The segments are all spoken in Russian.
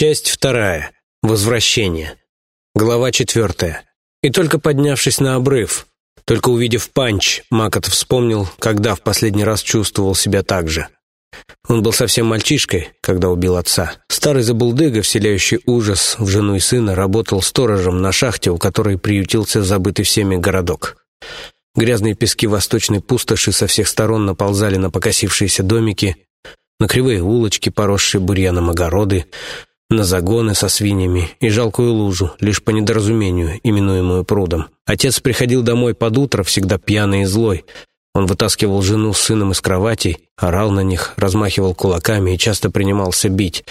Часть вторая. Возвращение. Глава четвертая. И только поднявшись на обрыв, только увидев панч, Макот вспомнил, когда в последний раз чувствовал себя так же. Он был совсем мальчишкой, когда убил отца. Старый забулдыга, вселяющий ужас в жену и сына, работал сторожем на шахте, у которой приютился забытый всеми городок. Грязные пески восточной пустоши со всех сторон наползали на покосившиеся домики, на кривые улочки, поросшие бурьяном огороды, на загоны со свиньями и жалкую лужу, лишь по недоразумению, именуемую прудом. Отец приходил домой под утро, всегда пьяный и злой. Он вытаскивал жену с сыном из кровати, орал на них, размахивал кулаками и часто принимался бить.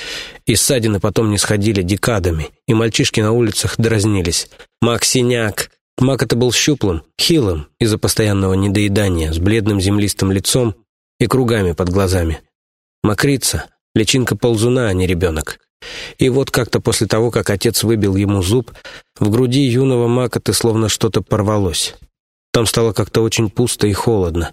И ссадины потом не сходили декадами, и мальчишки на улицах дразнились. «Максиняк!» Мак это был щуплым, хилым из-за постоянного недоедания, с бледным землистым лицом и кругами под глазами. Макрица, личинка ползуна, а не ребенок. И вот как-то после того, как отец выбил ему зуб, в груди юного Макоты словно что-то порвалось. Там стало как-то очень пусто и холодно.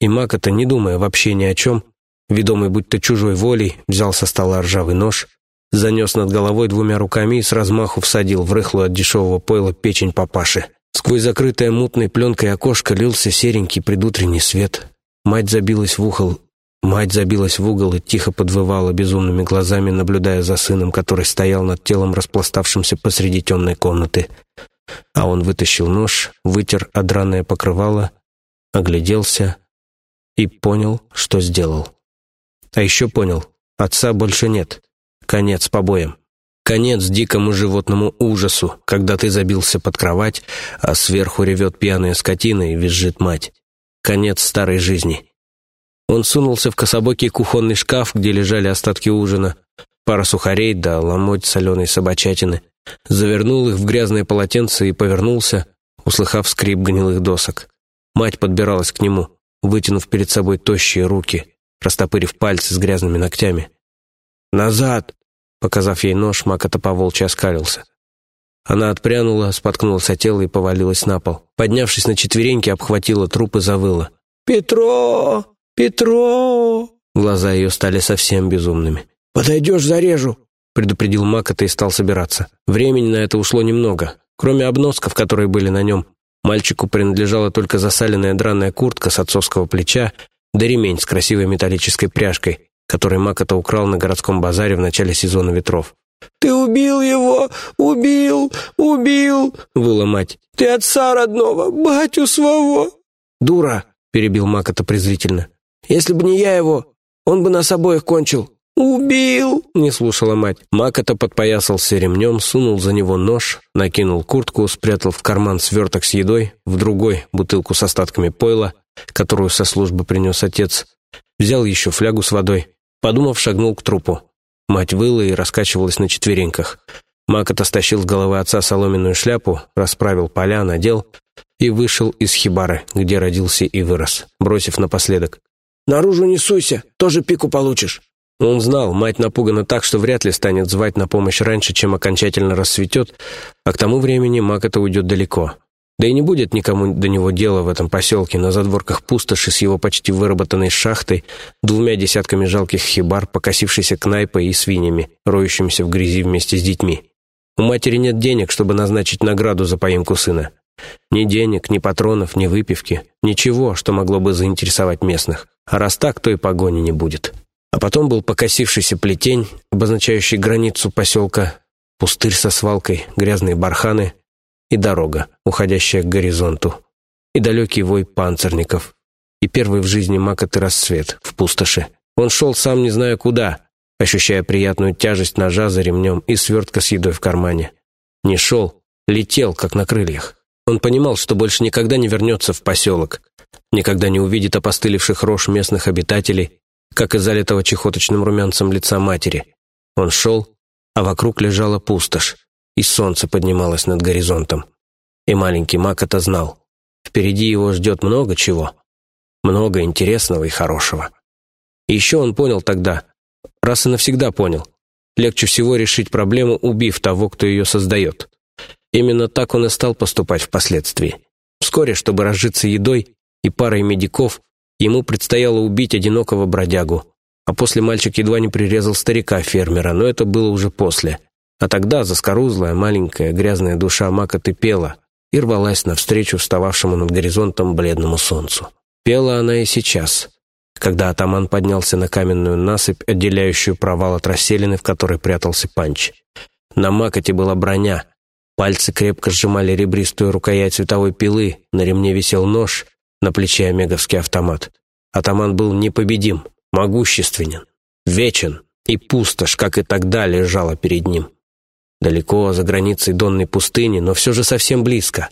И Макота, не думая вообще ни о чем, ведомый будто чужой волей, взял со стола ржавый нож, занес над головой двумя руками и с размаху всадил в рыхлую от дешевого пойла печень папаши. Сквозь закрытое мутной пленкой окошко лился серенький предутренний свет. Мать забилась в ухо Мать забилась в угол и тихо подвывала безумными глазами, наблюдая за сыном, который стоял над телом, распластавшимся посреди темной комнаты. А он вытащил нож, вытер одраное покрывало, огляделся и понял, что сделал. А еще понял, отца больше нет. Конец побоям. Конец дикому животному ужасу, когда ты забился под кровать, а сверху ревет пьяная скотина и визжит мать. Конец старой жизни. Он сунулся в кособокий кухонный шкаф, где лежали остатки ужина, пара сухарей да ломоть соленой собачатины, завернул их в грязное полотенце и повернулся, услыхав скрип гнилых досок. Мать подбиралась к нему, вытянув перед собой тощие руки, растопырив пальцы с грязными ногтями. «Назад!» Показав ей нож, Макота по-волчьи оскалился. Она отпрянула, споткнулась о тело и повалилась на пол. Поднявшись на четвереньки, обхватила труп и завыла. «Петро! «Петро!» Глаза ее стали совсем безумными. «Подойдешь, зарежу!» предупредил Макота и стал собираться. Времени на это ушло немного. Кроме обносков, которые были на нем, мальчику принадлежала только засаленная драная куртка с отцовского плеча да ремень с красивой металлической пряжкой, который Макота украл на городском базаре в начале сезона ветров. «Ты убил его! Убил! Убил!» — выла мать. «Ты отца родного, батю своего!» «Дура!» — перебил Макота презрительно. Если бы не я его, он бы нас обоих кончил». «Убил!» — не слушала мать. Макота подпоясался ремнем, сунул за него нож, накинул куртку, спрятал в карман сверток с едой, в другой — бутылку с остатками пойла, которую со службы принес отец, взял еще флягу с водой. Подумав, шагнул к трупу. Мать выла и раскачивалась на четвереньках. Макота стащил с головы отца соломенную шляпу, расправил поля, надел и вышел из хибары, где родился и вырос, бросив напоследок. Наружу не суйся, тоже пику получишь». Он знал, мать напугана так, что вряд ли станет звать на помощь раньше, чем окончательно рассветет, а к тому времени маг это уйдет далеко. Да и не будет никому до него дела в этом поселке, на задворках пустоши с его почти выработанной шахтой, двумя десятками жалких хибар, покосившейся кнайпой и свиньями, роющимися в грязи вместе с детьми. У матери нет денег, чтобы назначить награду за поимку сына. Ни денег, ни патронов, ни выпивки, ничего, что могло бы заинтересовать местных. А раз так, то и погони не будет. А потом был покосившийся плетень, обозначающий границу поселка, пустырь со свалкой, грязные барханы и дорога, уходящая к горизонту, и далекий вой панцирников, и первый в жизни макотый рассвет в пустоши. Он шел сам не зная куда, ощущая приятную тяжесть ножа за ремнем и свертка с едой в кармане. Не шел, летел, как на крыльях. Он понимал, что больше никогда не вернется в поселок, никогда не увидит опостылевших рож местных обитателей, как и залитого чехоточным румянцем лица матери. Он шел, а вокруг лежала пустошь, и солнце поднималось над горизонтом. И маленький маг это знал. Впереди его ждет много чего. Много интересного и хорошего. И еще он понял тогда, раз и навсегда понял, легче всего решить проблему, убив того, кто ее создает. Именно так он и стал поступать впоследствии. Вскоре, чтобы разжиться едой и парой медиков, ему предстояло убить одинокого бродягу, а после мальчик едва не прирезал старика-фермера, но это было уже после. А тогда заскорузлая, маленькая, грязная душа Мака пела и рвалась навстречу встававшему над горизонтом бледному солнцу. Пела она и сейчас, когда атаман поднялся на каменную насыпь, отделяющую провал от расселины, в которой прятался панч. На Макоте была броня. Пальцы крепко сжимали ребристую рукоять световой пилы, на ремне висел нож, на плече омеговский автомат. Атаман был непобедим, могущественен, вечен, и пустошь, как и тогда, лежала перед ним. Далеко за границей донной пустыни, но все же совсем близко.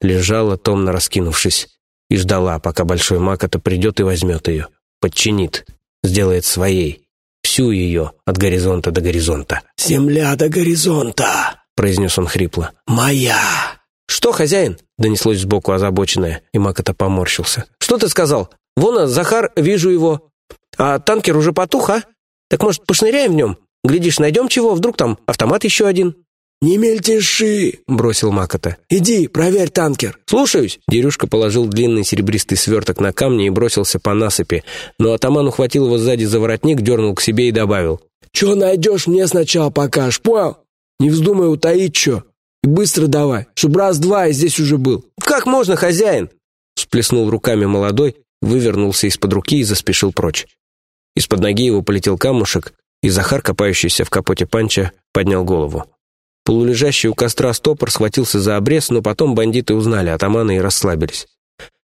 Лежала, томно раскинувшись, и ждала, пока Большой Макота придет и возьмет ее, подчинит, сделает своей, всю ее от горизонта до горизонта. «Земля до горизонта!» — произнес он хрипло. «Моя!» «Что, хозяин?» — донеслось сбоку озабоченное, и Макота поморщился. «Что ты сказал? Вон, Захар, вижу его. А танкер уже потух, а? Так, может, пошныряем в нем? Глядишь, найдем чего, вдруг там автомат еще один». «Не мельтеши!» — бросил Макота. «Иди, проверь танкер!» «Слушаюсь!» Дерюшка положил длинный серебристый сверток на камни и бросился по насыпи, но атаман ухватил его сзади за воротник, дернул к себе и добавил. «Че найдешь, мне сначала покажешь, понял? Не вздумай утаить что. И быстро давай, чтоб раз-два и здесь уже был». «Как можно, хозяин?» Сплеснул руками молодой, вывернулся из-под руки и заспешил прочь. Из-под ноги его полетел камушек, и Захар, копающийся в капоте панча, поднял голову. Полулежащий у костра стопор схватился за обрез, но потом бандиты узнали атамана и расслабились.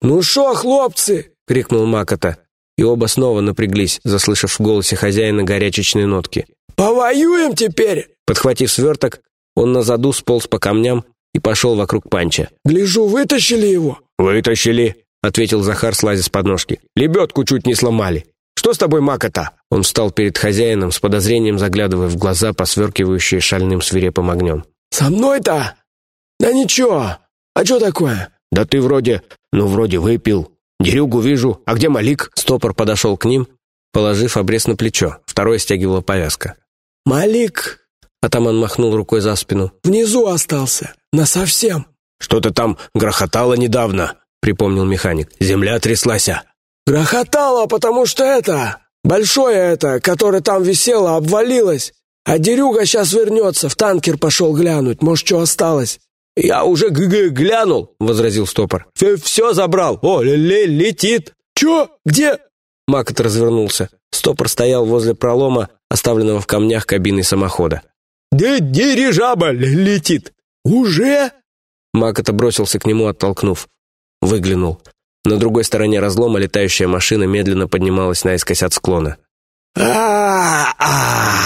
«Ну шо, хлопцы!» — крикнул Макота. И оба снова напряглись, заслышав в голосе хозяина горячечные нотки. «Повоюем теперь!» Подхватив сверток, он на заду сполз по камням и пошел вокруг панча. «Гляжу, вытащили его?» «Вытащили», — ответил Захар, слазя с подножки. «Лебедку чуть не сломали. Что с тобой, Макота?» Он встал перед хозяином, с подозрением заглядывая в глаза, посверкивающие шальным свирепым огнем. «Со мной-то? Да ничего. А что такое?» «Да ты вроде... Ну, вроде выпил. Дерюгу вижу. А где Малик?» Стопор подошел к ним, положив обрез на плечо. Второй стягивала повязка. «Малик...» Атаман махнул рукой за спину. «Внизу остался. Насовсем». «Что-то там грохотало недавно», — припомнил механик. «Земля тряслася». «Грохотало, потому что это... Большое это, которое там висело, обвалилось. А Дерюга сейчас вернется, в танкер пошел глянуть, может, что осталось». «Я уже г -г глянул», — возразил стопор. Все, «Все забрал. О, летит». «Че? Где?» Макот развернулся. Стопор стоял возле пролома, оставленного в камнях кабины самохода. «Да дирижабль летит!» «Уже?» Макота бросился к нему, оттолкнув. Выглянул. На другой стороне разлома летающая машина медленно поднималась наискось от склона. а а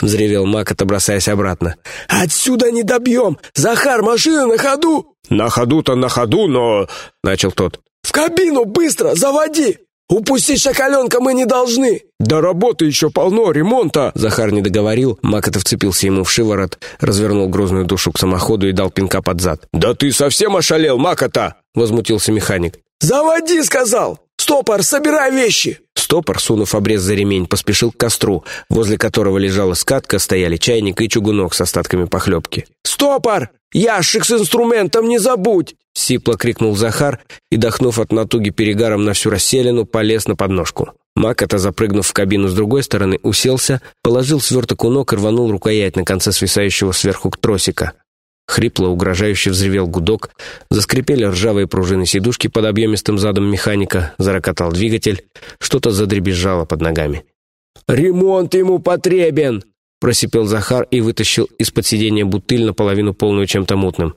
взревел Макота, бросаясь обратно. «Отсюда не добьем! Захар, машина на ходу!» «На ходу-то на ходу, но...» — начал тот. «В кабину, быстро, заводи! Упустить шакаленка мы не должны!» «Да работы еще полно, ремонта!» Захар не договорил, Макота вцепился ему в шиворот, развернул грозную душу к самоходу и дал пинка под зад. «Да ты совсем ошалел, Макота!» — возмутился механик. «Заводи!» — сказал. «Стопор, собирай вещи!» Стопор, сунув обрез за ремень, поспешил к костру, возле которого лежала скатка, стояли чайник и чугунок с остатками похлебки. «Стопор! Ящик с инструментом не забудь!» Сипло крикнул Захар и, дохнув от натуги перегаром на всю расселину, полез на подножку. Макота, запрыгнув в кабину с другой стороны, уселся, положил сверток у ног и рванул рукоять на конце свисающего сверху тросика. Хрипло, угрожающе взревел гудок, заскрипели ржавые пружины сидушки под объемистым задом механика, зарокотал двигатель, что-то задребезжало под ногами. «Ремонт ему потребен!» просипел Захар и вытащил из-под сиденья бутыль наполовину полную чем-то мутным.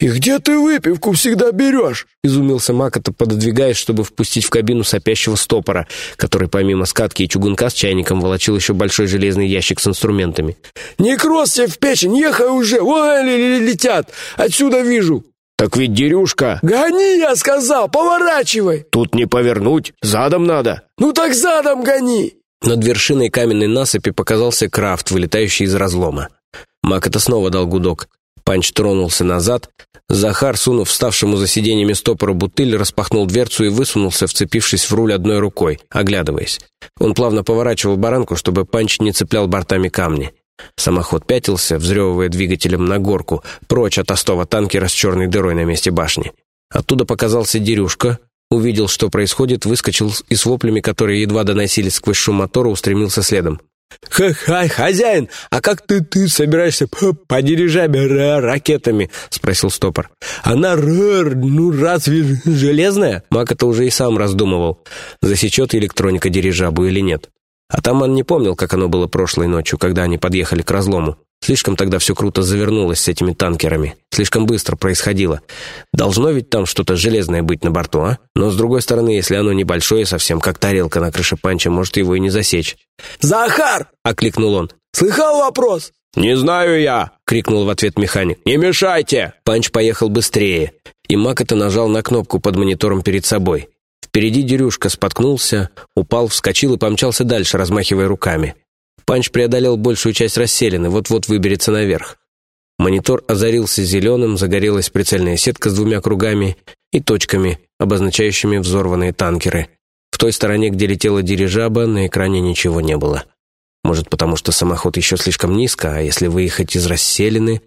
«И где ты выпивку всегда берешь?» — изумился Макота, пододвигаясь, чтобы впустить в кабину сопящего стопора, который помимо скатки и чугунка с чайником волочил еще большой железный ящик с инструментами. «Не кросс тебе в печень, ехай уже! Вон летят! Отсюда вижу!» «Так ведь дерюшка!» «Гони, я сказал! Поворачивай!» «Тут не повернуть, задом надо!» «Ну так задом гони!» Над вершиной каменной насыпи показался крафт, вылетающий из разлома. Макота снова дал гудок. Панч тронулся назад. Захар, сунув вставшему за сиденьями стопору бутыль, распахнул дверцу и высунулся, вцепившись в руль одной рукой, оглядываясь. Он плавно поворачивал баранку, чтобы Панч не цеплял бортами камни. Самоход пятился, взрёвывая двигателем на горку, прочь от остова танкера с черной дырой на месте башни. Оттуда показался Дерюшка, Увидел, что происходит, выскочил и с воплями, которые едва доносились сквозь шум мотора, устремился следом. «Ха-ха, хозяин, а как ты, ты собираешься по, по дирижабе ракетами?» — спросил стопор. «Она, р, ну разве железная?» Мак это уже и сам раздумывал, засечет электроника дирижабу или нет. Атаман не помнил, как оно было прошлой ночью, когда они подъехали к разлому. Слишком тогда все круто завернулось с этими танкерами. Слишком быстро происходило. Должно ведь там что-то железное быть на борту, а? Но, с другой стороны, если оно небольшое совсем, как тарелка на крыше панча, может его и не засечь. «Захар!» — окликнул он. «Слыхал вопрос?» «Не знаю я!» — крикнул в ответ механик. «Не мешайте!» Панч поехал быстрее, и Макота нажал на кнопку под монитором перед собой. Впереди Дерюшка споткнулся, упал, вскочил и помчался дальше, размахивая руками. Панч преодолел большую часть расселины, вот-вот выберется наверх. Монитор озарился зеленым, загорелась прицельная сетка с двумя кругами и точками, обозначающими взорванные танкеры. В той стороне, где летела дирижаба, на экране ничего не было. Может, потому что самоход еще слишком низко, а если выехать из расселены...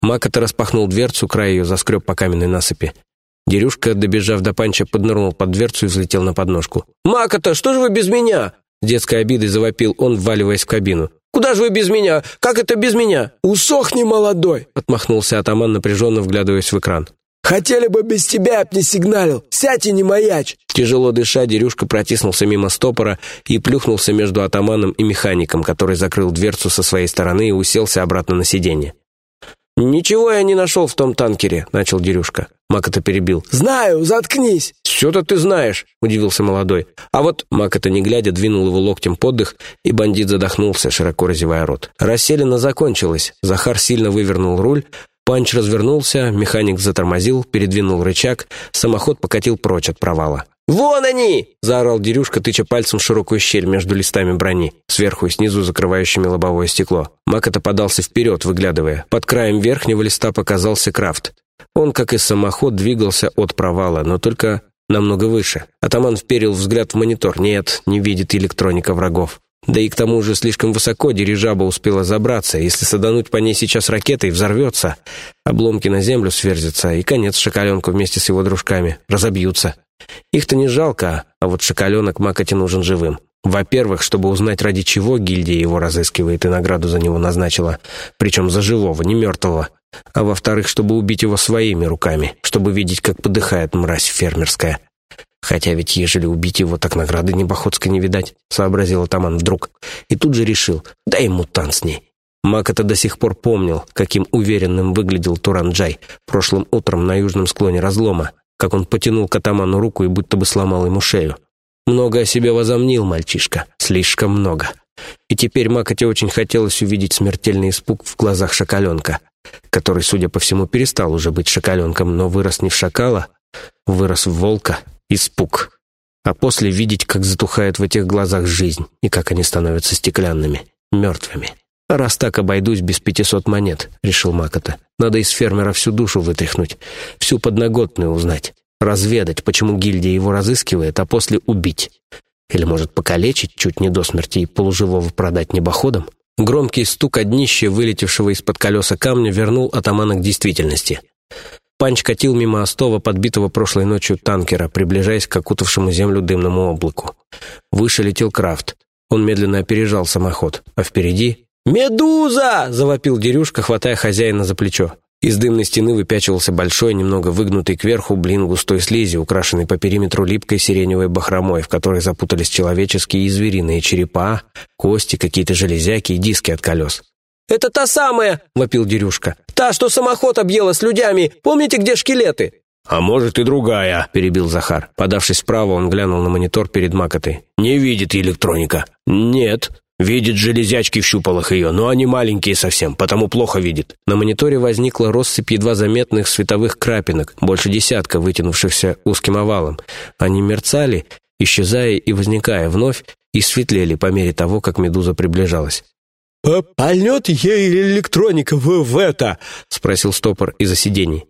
Макота распахнул дверцу, край ее заскреб по каменной насыпи. Дерюшка, добежав до панча, поднырнул под дверцу и взлетел на подножку. «Макота, что же вы без меня?» Детской обидой завопил он, вваливаясь в кабину. «Куда же вы без меня? Как это без меня?» «Усохни, молодой!» — отмахнулся атаман, напряженно вглядываясь в экран. «Хотели бы без тебя, б не сигналил! Сядь и не маячь!» Тяжело дыша, Дерюшка протиснулся мимо стопора и плюхнулся между атаманом и механиком, который закрыл дверцу со своей стороны и уселся обратно на сиденье. «Ничего я не нашел в том танкере», — начал Дерюшка. Макота перебил. «Знаю, заткнись!» «Все-то ты знаешь», — удивился молодой. А вот Макота, не глядя, двинул его локтем под дых, и бандит задохнулся, широко разевая рот. Расселена закончилась. Захар сильно вывернул руль, Панч развернулся, механик затормозил, передвинул рычаг, самоход покатил прочь от провала. «Вон они!» — заорал Дерюшка, тыча пальцем в широкую щель между листами брони, сверху и снизу закрывающими лобовое стекло. Макота подался вперед, выглядывая. Под краем верхнего листа показался Крафт. Он, как и самоход, двигался от провала, но только намного выше. Атаман вперил взгляд в монитор. Нет, не видит электроника врагов. Да и к тому же слишком высоко дирижаба успела забраться. Если садануть по ней сейчас ракетой, взорвется. Обломки на землю сверзятся, и конец шоколенку вместе с его дружками. Разобьются. Их-то не жалко, а вот шоколенок Макоте нужен живым. Во-первых, чтобы узнать, ради чего гильдия его разыскивает и награду за него назначила, причем за живого, не мертвого. А во-вторых, чтобы убить его своими руками, чтобы видеть, как подыхает мразь фермерская. Хотя ведь ежели убить его, так награды Небоходской не видать, сообразил атаман вдруг. И тут же решил, дай ему тан с ней. Мак это до сих пор помнил, каким уверенным выглядел Туранджай прошлым утром на южном склоне разлома, как он потянул к атаману руку и будто бы сломал ему шею. Много о себе возомнил мальчишка, слишком много. И теперь Макоте очень хотелось увидеть смертельный испуг в глазах шакаленка, который, судя по всему, перестал уже быть шакаленком, но вырос не в шакала, вырос в волка, испуг. А после видеть, как затухает в этих глазах жизнь и как они становятся стеклянными, мертвыми. «Раз так обойдусь без пятисот монет», — решил Макота. «Надо из фермера всю душу вытряхнуть, всю подноготную узнать, разведать, почему гильдия его разыскивает, а после убить. Или, может, покалечить чуть не до смерти и полуживого продать небоходом?» Громкий стук от днища, вылетевшего из-под колеса камня, вернул атамана к действительности. Панч катил мимо остова, подбитого прошлой ночью танкера, приближаясь к окутавшему землю дымному облаку. Выше летел Крафт. Он медленно опережал самоход, а впереди «Медуза!» — завопил Дерюшка, хватая хозяина за плечо. Из дымной стены выпячивался большой, немного выгнутый кверху блин густой слизи, украшенный по периметру липкой сиреневой бахромой, в которой запутались человеческие и звериные черепа, кости, какие-то железяки и диски от колес. «Это та самая!» — вопил Дерюшка. «Та, что самоход объела с людьми! Помните, где шкелеты?» «А может и другая», — перебил Захар. Подавшись вправо, он глянул на монитор перед Макотой. «Не видит электроника». «Нет», Видит железячки в щупалах ее, но они маленькие совсем, потому плохо видит. На мониторе возникла россыпь едва заметных световых крапинок, больше десятка, вытянувшихся узким овалом. Они мерцали, исчезая и возникая вновь, и светлели по мере того, как медуза приближалась. «Пальнет ей электроника в, в это?» — спросил стопор из-за сидений.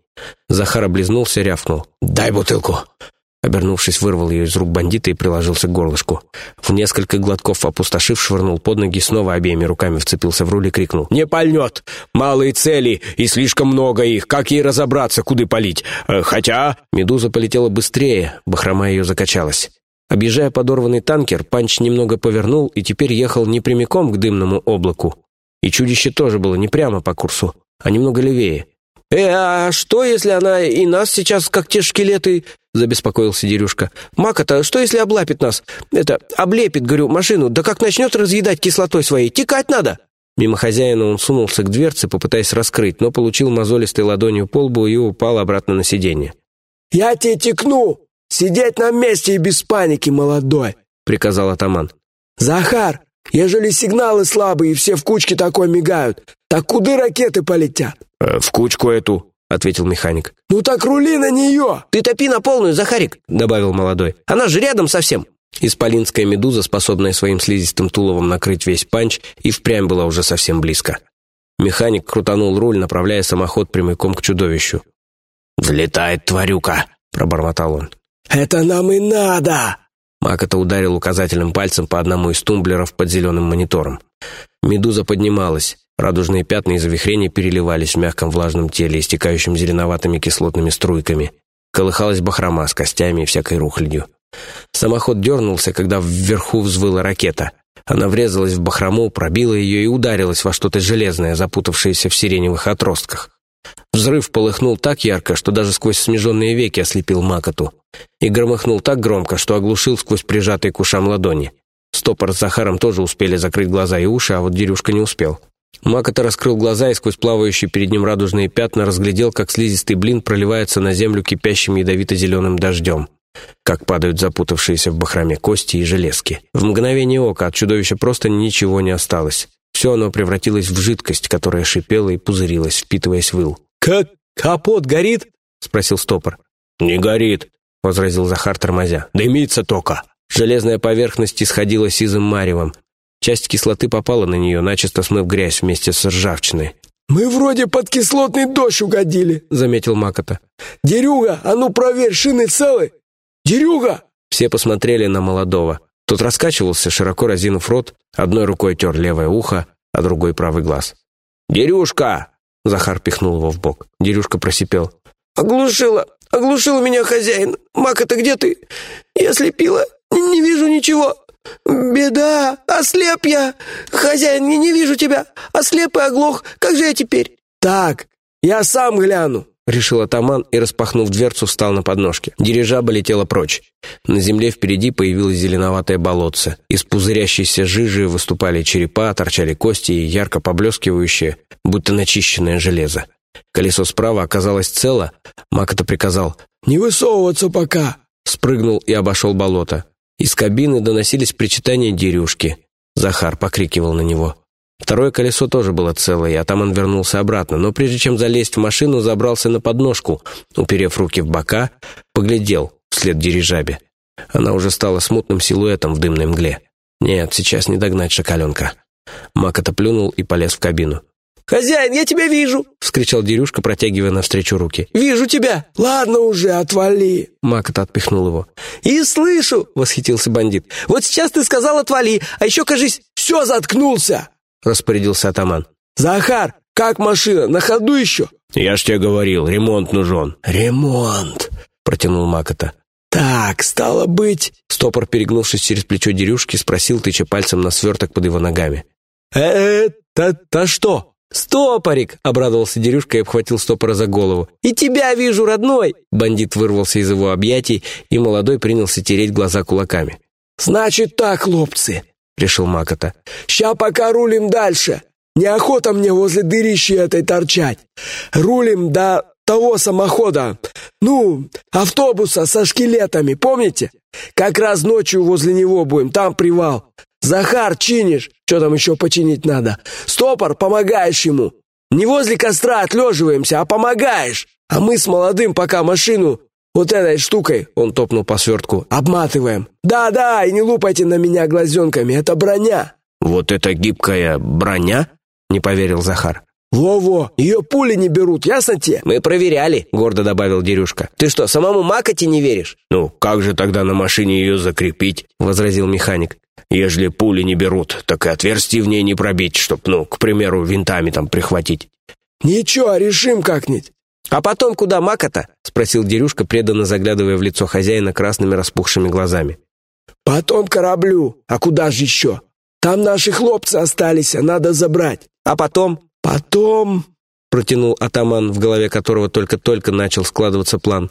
Захар облизнулся, рявкнул. «Дай бутылку!» Обернувшись, вырвал ее из рук бандита и приложился к горлышку. В несколько глотков опустошив, швырнул под ноги, снова обеими руками вцепился в руль и крикнул. «Не пальнет! Малые цели, и слишком много их! Как ей разобраться, куда палить? Э, хотя...» Медуза полетела быстрее, бахрома ее закачалась. Объезжая подорванный танкер, Панч немного повернул и теперь ехал не прямиком к дымному облаку. И чудище тоже было не прямо по курсу, а немного левее. «Э, а что, если она и нас сейчас, как те шкелеты, забеспокоился Дерюшка. «Мака-то, что если облапит нас? Это, облепит, говорю, машину, да как начнет разъедать кислотой своей, текать надо!» Мимо хозяина он сунулся к дверце, попытаясь раскрыть, но получил мозолистой ладонью по лбу и упал обратно на сиденье. «Я тебе текну! Сидеть на месте и без паники, молодой!» — приказал атаман. «Захар, ежели сигналы слабые и все в кучке такой мигают, так куда ракеты полетят?» э, «В кучку эту», — ответил механик. «Ну так рули на нее!» «Ты топи на полную, Захарик!» — добавил молодой. «Она же рядом совсем!» Исполинская медуза, способная своим слизистым туловом накрыть весь панч, и впрямь была уже совсем близко. Механик крутанул руль, направляя самоход прямиком к чудовищу. «Взлетает тварюка!» — пробормотал он. «Это нам и надо!» Макота ударил указательным пальцем по одному из тумблеров под зеленым монитором. Медуза поднималась. Радужные пятна и завихрения переливались в мягком влажном теле, истекающем зеленоватыми кислотными струйками. Колыхалась бахрома с костями и всякой рухлядью. Самоход дернулся, когда вверху взвыла ракета. Она врезалась в бахрому, пробила ее и ударилась во что-то железное, запутавшееся в сиреневых отростках. Взрыв полыхнул так ярко, что даже сквозь смеженные веки ослепил Макоту. И громыхнул так громко, что оглушил сквозь прижатые к ушам ладони. Стопор с Захаром тоже успели закрыть глаза и уши, а вот Дерюшка не успел. Макота раскрыл глаза и сквозь плавающие перед ним радужные пятна разглядел, как слизистый блин проливается на землю кипящим ядовито-зеленым дождем, как падают запутавшиеся в бахроме кости и железки. В мгновение ока от чудовища просто ничего не осталось. Все оно превратилось в жидкость, которая шипела и пузырилась, впитываясь в ил. «Как капот горит?» — спросил стопор. «Не горит», — возразил Захар, тормозя. «Дымится только». Железная поверхность исходила сизым маревом, Часть кислоты попала на нее, начисто смыв грязь вместе с ржавчиной. «Мы вроде под кислотный дождь угодили», — заметил Макота. «Дерюга, а ну проверь, шины целы! Дерюга!» Все посмотрели на молодого. Тот раскачивался, широко разинув рот, одной рукой тер левое ухо, а другой правый глаз. «Дерюшка!» — Захар пихнул его в бок. Дерюшка просипел. «Оглушила! Оглушил меня хозяин! Мака, ты где ты? Я слепила! Не вижу ничего!» «Беда! Ослеп я! Хозяин, не, не вижу тебя! Ослеп и оглох! Как же я теперь?» «Так, я сам гляну!» — решил атаман и, распахнув дверцу, встал на подножке. Дирижаба летела прочь. На земле впереди появилось зеленоватое болотце. Из пузырящейся жижи выступали черепа, торчали кости и ярко поблескивающее, будто начищенное железо. Колесо справа оказалось цело. Макота приказал «Не высовываться пока!» Спрыгнул и обошел болото. Из кабины доносились причитания дерюшки. Захар покрикивал на него. Второе колесо тоже было целое, и атаман вернулся обратно, но прежде чем залезть в машину, забрался на подножку, уперев руки в бока, поглядел вслед дирижабе. Она уже стала смутным силуэтом в дымной мгле. Нет, сейчас не догнать шакаленка. Мак плюнул и полез в кабину. «Хозяин, я тебя вижу!» — вскричал Дерюшка, протягивая навстречу руки. «Вижу тебя!» «Ладно уже, отвали!» Макот отпихнул его. «И слышу!» — восхитился бандит. «Вот сейчас ты сказал «отвали», а еще, кажись...» «Все заткнулся!» — распорядился атаман. «Захар, как машина? На ходу еще?» «Я ж тебе говорил, ремонт нужен». «Ремонт!» — протянул Макота. «Так, стало быть...» Стопор, перегнувшись через плечо Дерюшки, спросил, тыча пальцем на сверток под его ногами. «Э-э-то что?» «Стопорик!» — обрадовался Дерюшка и обхватил стопора за голову. «И тебя вижу, родной!» Бандит вырвался из его объятий, и молодой принялся тереть глаза кулаками. «Значит так, хлопцы!» — решил Макота. «Ща пока рулим дальше. Неохота мне возле дырищи этой торчать. Рулим до того самохода, ну, автобуса со шкелетами, помните? Как раз ночью возле него будем, там привал. Захар, чинишь? Что там еще починить надо? Стопор, помогаешь ему. Не возле костра отлеживаемся, а помогаешь. А мы с молодым пока машину вот этой штукой, он топнул по свертку, обматываем. Да-да, и не лупайте на меня глазенками, это броня. Вот это гибкая броня? Не поверил Захар. «Во-во, ее пули не берут, ясно тебе?» «Мы проверяли», — гордо добавил Дерюшка. «Ты что, самому Макоте не веришь?» «Ну, как же тогда на машине ее закрепить?» — возразил механик. «Ежели пули не берут, так и отверстие в ней не пробить, чтоб, ну, к примеру, винтами там прихватить». «Ничего, решим как-нибудь». «А потом куда Макота?» — спросил Дерюшка, преданно заглядывая в лицо хозяина красными распухшими глазами. «Потом кораблю. А куда же еще? Там наши хлопцы остались, а надо забрать. А потом?» «Потом...» — протянул атаман, в голове которого только-только начал складываться план.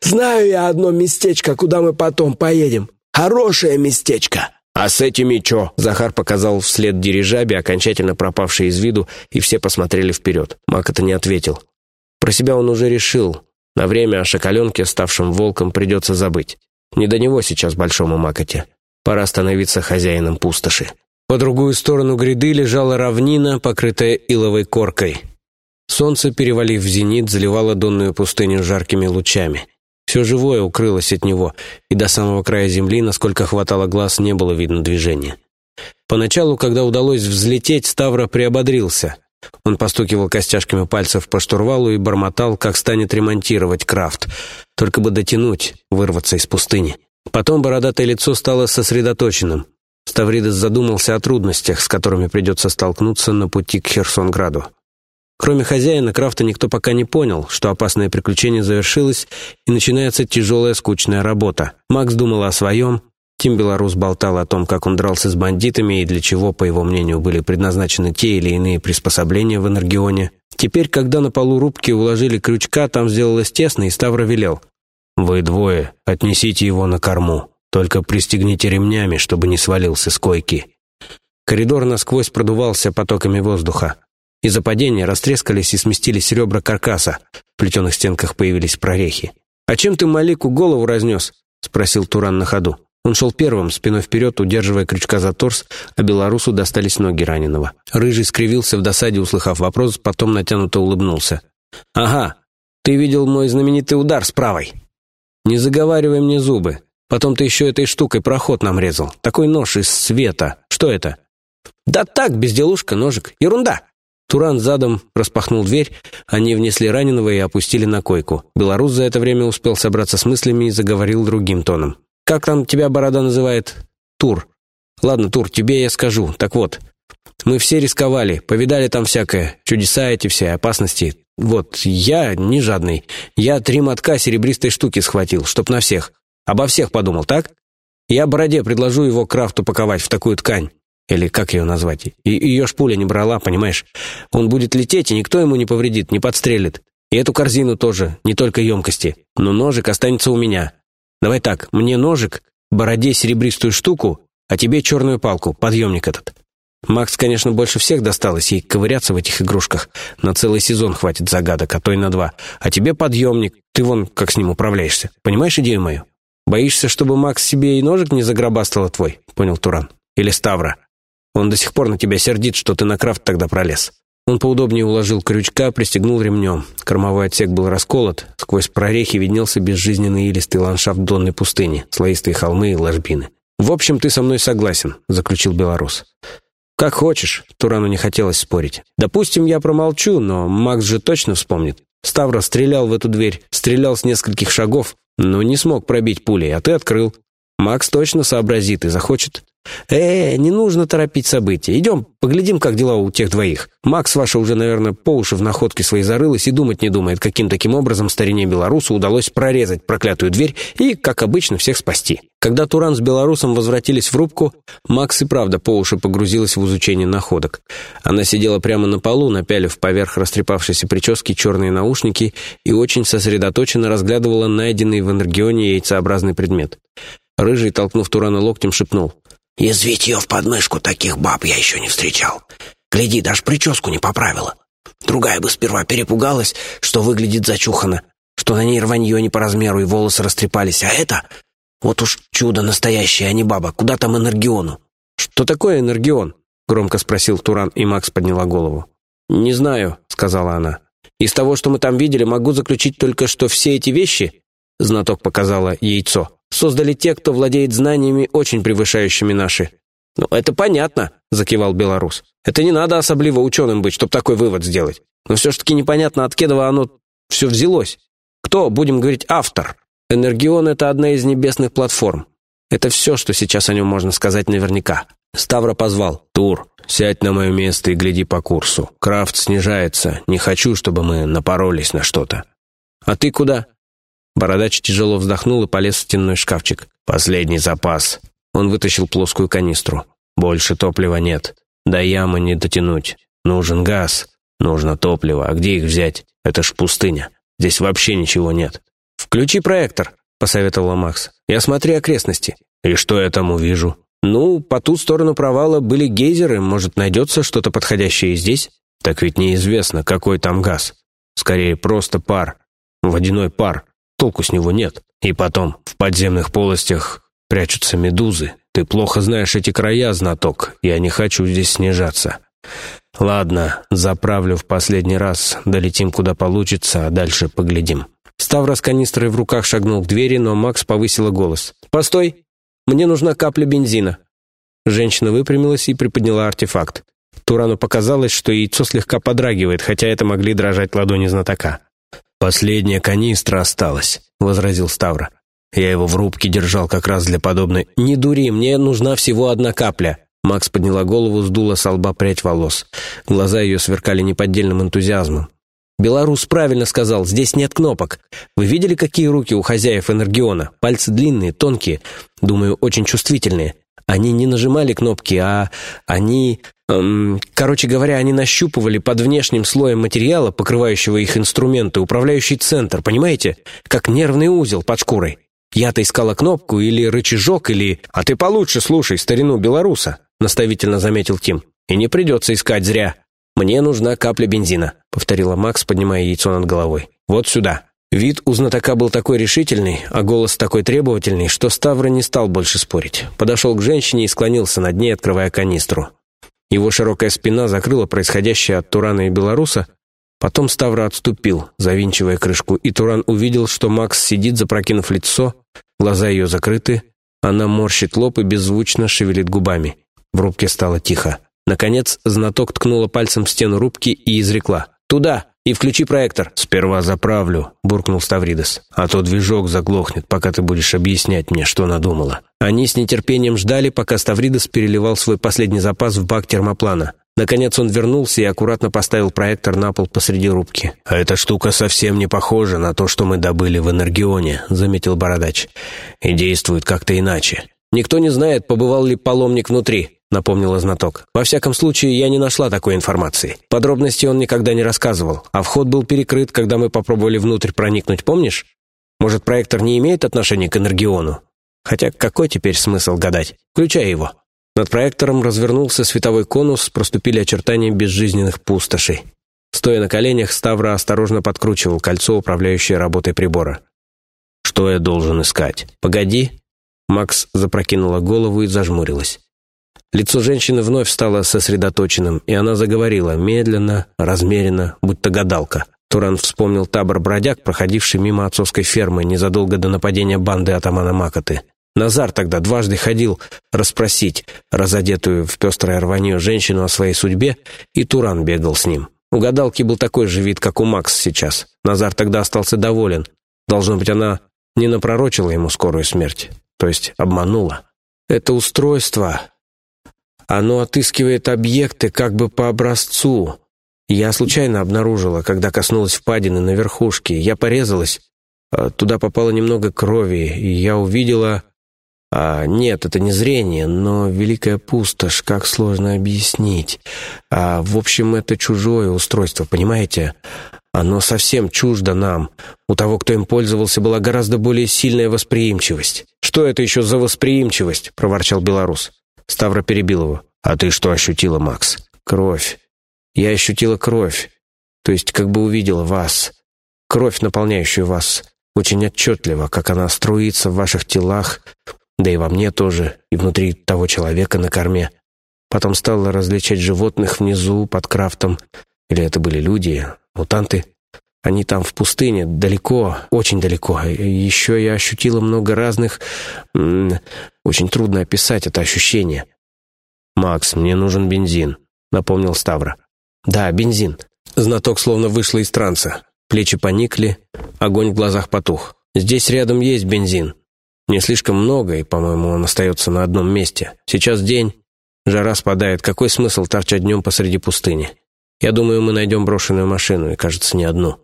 «Знаю я одно местечко, куда мы потом поедем. Хорошее местечко». «А с этими чё?» Захар показал вслед дирижабе, окончательно пропавшей из виду, и все посмотрели вперед. Мак это не ответил. Про себя он уже решил. На время о шоколенке, ставшем волком, придется забыть. Не до него сейчас большому Макоте. Пора становиться хозяином пустоши. По другую сторону гряды лежала равнина, покрытая иловой коркой. Солнце, перевалив в зенит, заливало донную пустыню жаркими лучами. Все живое укрылось от него, и до самого края земли, насколько хватало глаз, не было видно движения. Поначалу, когда удалось взлететь, Ставра приободрился. Он постукивал костяшками пальцев по штурвалу и бормотал, как станет ремонтировать крафт. Только бы дотянуть, вырваться из пустыни. Потом бородатое лицо стало сосредоточенным. Ставридес задумался о трудностях, с которыми придется столкнуться на пути к Херсонграду. Кроме хозяина, Крафта никто пока не понял, что опасное приключение завершилось, и начинается тяжелая скучная работа. Макс думал о своем, Тим Белорус болтал о том, как он дрался с бандитами и для чего, по его мнению, были предназначены те или иные приспособления в Энергионе. Теперь, когда на полу рубки уложили крючка, там сделалось тесно, и Ставра велел. «Вы двое, отнесите его на корму. Только пристегните ремнями, чтобы не свалился с койки». Коридор насквозь продувался потоками воздуха. Из-за падения растрескались и сместились ребра каркаса. В плетеных стенках появились прорехи. «А чем ты Малику голову разнес?» — спросил Туран на ходу. Он шел первым, спиной вперед, удерживая крючка за торс, а белорусу достались ноги раненого. Рыжий скривился в досаде, услыхав вопрос, потом натянуто улыбнулся. «Ага, ты видел мой знаменитый удар с правой?» «Не заговаривай мне зубы. Потом ты еще этой штукой проход нам резал. Такой нож из света. Что это?» «Да так, безделушка, ножик. Ерунда!» Туран задом распахнул дверь, они внесли раненого и опустили на койку. Белорус за это время успел собраться с мыслями и заговорил другим тоном. Как там тебя борода называет? Тур. Ладно, Тур, тебе я скажу. Так вот, мы все рисковали, повидали там всякое, чудеса эти все, опасности. Вот, я не жадный. Я три мотка серебристой штуки схватил, чтоб на всех. Обо всех подумал, так? Я бороде предложу его крафту паковать в такую ткань. Или как ее назвать? И ее ж пуля не брала, понимаешь? Он будет лететь, и никто ему не повредит, не подстрелит. И эту корзину тоже, не только емкости. Но ножик останется у меня. Давай так, мне ножик, бороде серебристую штуку, а тебе черную палку, подъемник этот. Макс, конечно, больше всех досталось, ей ковыряться в этих игрушках. На целый сезон хватит загадок, а то и на два. А тебе подъемник, ты вон как с ним управляешься. Понимаешь идею мою? Боишься, чтобы Макс себе и ножик не загробастала твой? Понял Туран. Или Ставра. Он до сих пор на тебя сердит, что ты на крафт тогда пролез. Он поудобнее уложил крючка, пристегнул ремнем. Кормовой отсек был расколот. Сквозь прорехи виднелся безжизненный илистый ландшафт донной пустыни, слоистые холмы и ложбины. «В общем, ты со мной согласен», — заключил белорус. «Как хочешь», — Турану не хотелось спорить. «Допустим, я промолчу, но Макс же точно вспомнит. Ставра стрелял в эту дверь, стрелял с нескольких шагов, но не смог пробить пулей, а ты открыл. Макс точно сообразит и захочет «Э, не нужно торопить события. Идем, поглядим, как дела у тех двоих. Макс ваша уже, наверное, по уши в находке своей зарылась и думать не думает, каким таким образом старине белорусу удалось прорезать проклятую дверь и, как обычно, всех спасти». Когда Туран с белорусом возвратились в рубку, Макс и правда по уши погрузилась в изучение находок. Она сидела прямо на полу, напялив поверх растрепавшейся прически черные наушники и очень сосредоточенно разглядывала найденный в энергионе яйцеобразный предмет. Рыжий, толкнув Турана локтем, шепнул. Язвить ее в подмышку таких баб я еще не встречал. Гляди, даже прическу не поправила. Другая бы сперва перепугалась, что выглядит зачухано, что на ней рванье не по размеру и волосы растрепались, а это... Вот уж чудо настоящее, а не баба. Куда там энергиону? «Что такое энергион?» — громко спросил Туран, и Макс подняла голову. «Не знаю», — сказала она. «Из того, что мы там видели, могу заключить только, что все эти вещи...» — знаток показала яйцо создали те, кто владеет знаниями, очень превышающими наши. «Ну, это понятно», — закивал белорус. «Это не надо особливо ученым быть, чтобы такой вывод сделать. Но все ж таки непонятно, от кедова оно все взялось. Кто, будем говорить, автор? Энергион — это одна из небесных платформ. Это все, что сейчас о нем можно сказать наверняка». Ставра позвал. «Тур, сядь на мое место и гляди по курсу. Крафт снижается. Не хочу, чтобы мы напоролись на что-то». «А ты куда?» Бородач тяжело вздохнул и полез в стенной шкафчик. «Последний запас». Он вытащил плоскую канистру. «Больше топлива нет. До ямы не дотянуть. Нужен газ. Нужно топливо. А где их взять? Это ж пустыня. Здесь вообще ничего нет». «Включи проектор», — посоветовала Макс. «И осмотри окрестности». «И что я там увижу?» «Ну, по ту сторону провала были гейзеры. Может, найдется что-то подходящее здесь?» «Так ведь неизвестно, какой там газ. Скорее, просто пар. Водяной пар. Толку с него нет. И потом, в подземных полостях прячутся медузы. Ты плохо знаешь эти края, знаток. Я не хочу здесь снижаться. Ладно, заправлю в последний раз, долетим куда получится, а дальше поглядим. Ставра с канистрой в руках шагнул к двери, но Макс повысила голос. «Постой! Мне нужна капля бензина!» Женщина выпрямилась и приподняла артефакт. Турану показалось, что яйцо слегка подрагивает, хотя это могли дрожать ладони знатока. «Последняя канистра осталась», — возразил Ставра. «Я его в рубке держал как раз для подобной...» «Не дури, мне нужна всего одна капля». Макс подняла голову, сдула с лба прядь волос. Глаза ее сверкали неподдельным энтузиазмом. «Белорус правильно сказал, здесь нет кнопок. Вы видели, какие руки у хозяев Энергиона? Пальцы длинные, тонкие, думаю, очень чувствительные. Они не нажимали кнопки, а они... Эм, короче говоря, они нащупывали под внешним слоем материала, покрывающего их инструменты, управляющий центр, понимаете? Как нервный узел под шкурой. Я-то искала кнопку или рычажок, или... А ты получше слушай старину белоруса, наставительно заметил Тим. И не придется искать зря. Мне нужна капля бензина, повторила Макс, поднимая яйцо над головой. Вот сюда. Вид у знатока был такой решительный, а голос такой требовательный, что Ставра не стал больше спорить. Подошел к женщине и склонился над ней, открывая канистру. Его широкая спина закрыла происходящее от Турана и Белоруса. Потом Ставра отступил, завинчивая крышку, и Туран увидел, что Макс сидит, запрокинув лицо, глаза ее закрыты, она морщит лоб и беззвучно шевелит губами. В рубке стало тихо. Наконец, знаток ткнула пальцем в стену рубки и изрекла. «Туда! И включи проектор!» «Сперва заправлю», — буркнул Ставридес. «А то движок заглохнет, пока ты будешь объяснять мне, что надумала». Они с нетерпением ждали, пока Ставридес переливал свой последний запас в бак термоплана. Наконец он вернулся и аккуратно поставил проектор на пол посреди рубки. «А эта штука совсем не похожа на то, что мы добыли в Энергионе», — заметил Бородач. «И действует как-то иначе. Никто не знает, побывал ли паломник внутри. — напомнила знаток. «Во всяком случае, я не нашла такой информации. Подробности он никогда не рассказывал, а вход был перекрыт, когда мы попробовали внутрь проникнуть, помнишь? Может, проектор не имеет отношения к Энергиону? Хотя какой теперь смысл гадать? Включай его». Над проектором развернулся световой конус, проступили очертания безжизненных пустошей. Стоя на коленях, Ставра осторожно подкручивал кольцо, управляющее работой прибора. «Что я должен искать?» «Погоди». Макс запрокинула голову и зажмурилась. Лицо женщины вновь стало сосредоточенным, и она заговорила, медленно, размеренно, будто гадалка. Туран вспомнил табор бродяг, проходивший мимо отцовской фермы незадолго до нападения банды атамана Макоты. Назар тогда дважды ходил расспросить разодетую в пестрое рванье женщину о своей судьбе, и Туран бегал с ним. У гадалки был такой же вид, как у Макс сейчас. Назар тогда остался доволен. Должно быть, она не напророчила ему скорую смерть, то есть обманула. «Это устройство», оно отыскивает объекты как бы по образцу. Я случайно обнаружила, когда коснулась впадины на верхушке. Я порезалась. А, туда попало немного крови, и я увидела... А, нет, это не зрение, но великая пустошь, как сложно объяснить. А, в общем, это чужое устройство, понимаете? Оно совсем чуждо нам. У того, кто им пользовался, была гораздо более сильная восприимчивость. «Что это еще за восприимчивость?» — проворчал белорус. Ставра перебил его. «А ты что ощутила, Макс?» «Кровь. Я ощутила кровь. То есть как бы увидела вас. Кровь, наполняющую вас. Очень отчетливо, как она струится в ваших телах, да и во мне тоже, и внутри того человека на корме. Потом стала различать животных внизу, под крафтом. Или это были люди, мутанты. Они там в пустыне, далеко, очень далеко. Еще я ощутила много разных... Очень трудно описать это ощущение. «Макс, мне нужен бензин», — напомнил Ставра. «Да, бензин». Знаток словно вышла из транса. Плечи поникли, огонь в глазах потух. «Здесь рядом есть бензин. Не слишком много, и, по-моему, он остается на одном месте. Сейчас день, жара спадает. Какой смысл торчать днем посреди пустыни? Я думаю, мы найдем брошенную машину, и, кажется, не одну.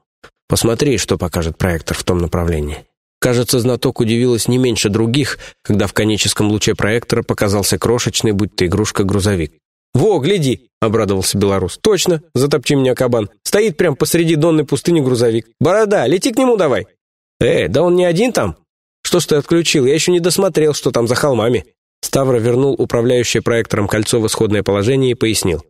Посмотри, что покажет проектор в том направлении». Кажется, знаток удивилась не меньше других, когда в коническом луче проектора показался крошечный, будь то игрушка, грузовик. «Во, гляди!» — обрадовался белорус. «Точно! Затопчи меня, кабан! Стоит прямо посреди донной пустыни грузовик. Борода, лети к нему давай!» «Э, да он не один там? Что ж ты отключил? Я еще не досмотрел, что там за холмами». Ставра вернул управляющее проектором кольцо в исходное положение и пояснил.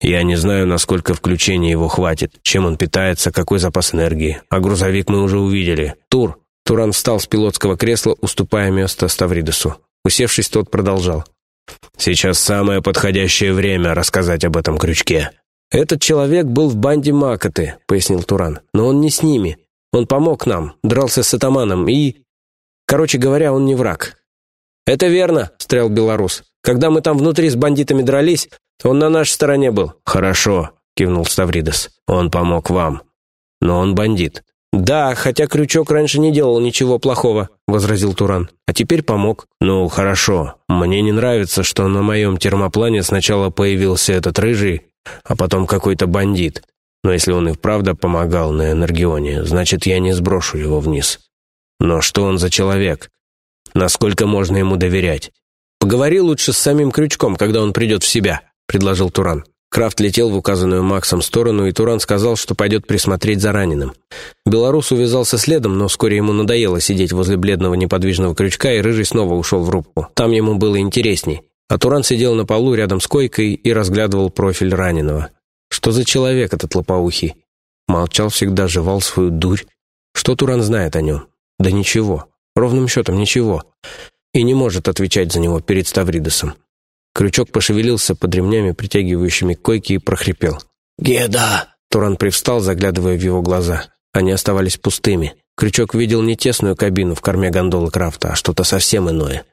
«Я не знаю, насколько включения его хватит, чем он питается, какой запас энергии. А грузовик мы уже увидели. Тур, Туран встал с пилотского кресла, уступая место Ставридесу. Усевшись, тот продолжал. «Сейчас самое подходящее время рассказать об этом крючке». «Этот человек был в банде Макоты», — пояснил Туран. «Но он не с ними. Он помог нам, дрался с атаманом и... Короче говоря, он не враг». «Это верно», — встрял белорус. «Когда мы там внутри с бандитами дрались, он на нашей стороне был». «Хорошо», — кивнул Ставридес. «Он помог вам. Но он бандит. «Да, хотя Крючок раньше не делал ничего плохого», — возразил Туран. «А теперь помог». «Ну, хорошо. Мне не нравится, что на моем термоплане сначала появился этот рыжий, а потом какой-то бандит. Но если он и вправду помогал на Энергионе, значит, я не сброшу его вниз. Но что он за человек? Насколько можно ему доверять?» «Поговори лучше с самим Крючком, когда он придет в себя», — предложил Туран. Крафт летел в указанную Максом сторону, и Туран сказал, что пойдет присмотреть за раненым. Белорус увязался следом, но вскоре ему надоело сидеть возле бледного неподвижного крючка, и Рыжий снова ушел в рубку. Там ему было интересней. А Туран сидел на полу рядом с койкой и разглядывал профиль раненого. Что за человек этот лопоухий? Молчал всегда, жевал свою дурь. Что Туран знает о нем? Да ничего. Ровным счетом ничего. И не может отвечать за него перед Ставридосом. Крючок пошевелился под ремнями, притягивающими койки, и прохрипел. «Геда!» Туран привстал, заглядывая в его глаза. Они оставались пустыми. Крючок видел не тесную кабину в корме гондолы Крафта, а что-то совсем иное.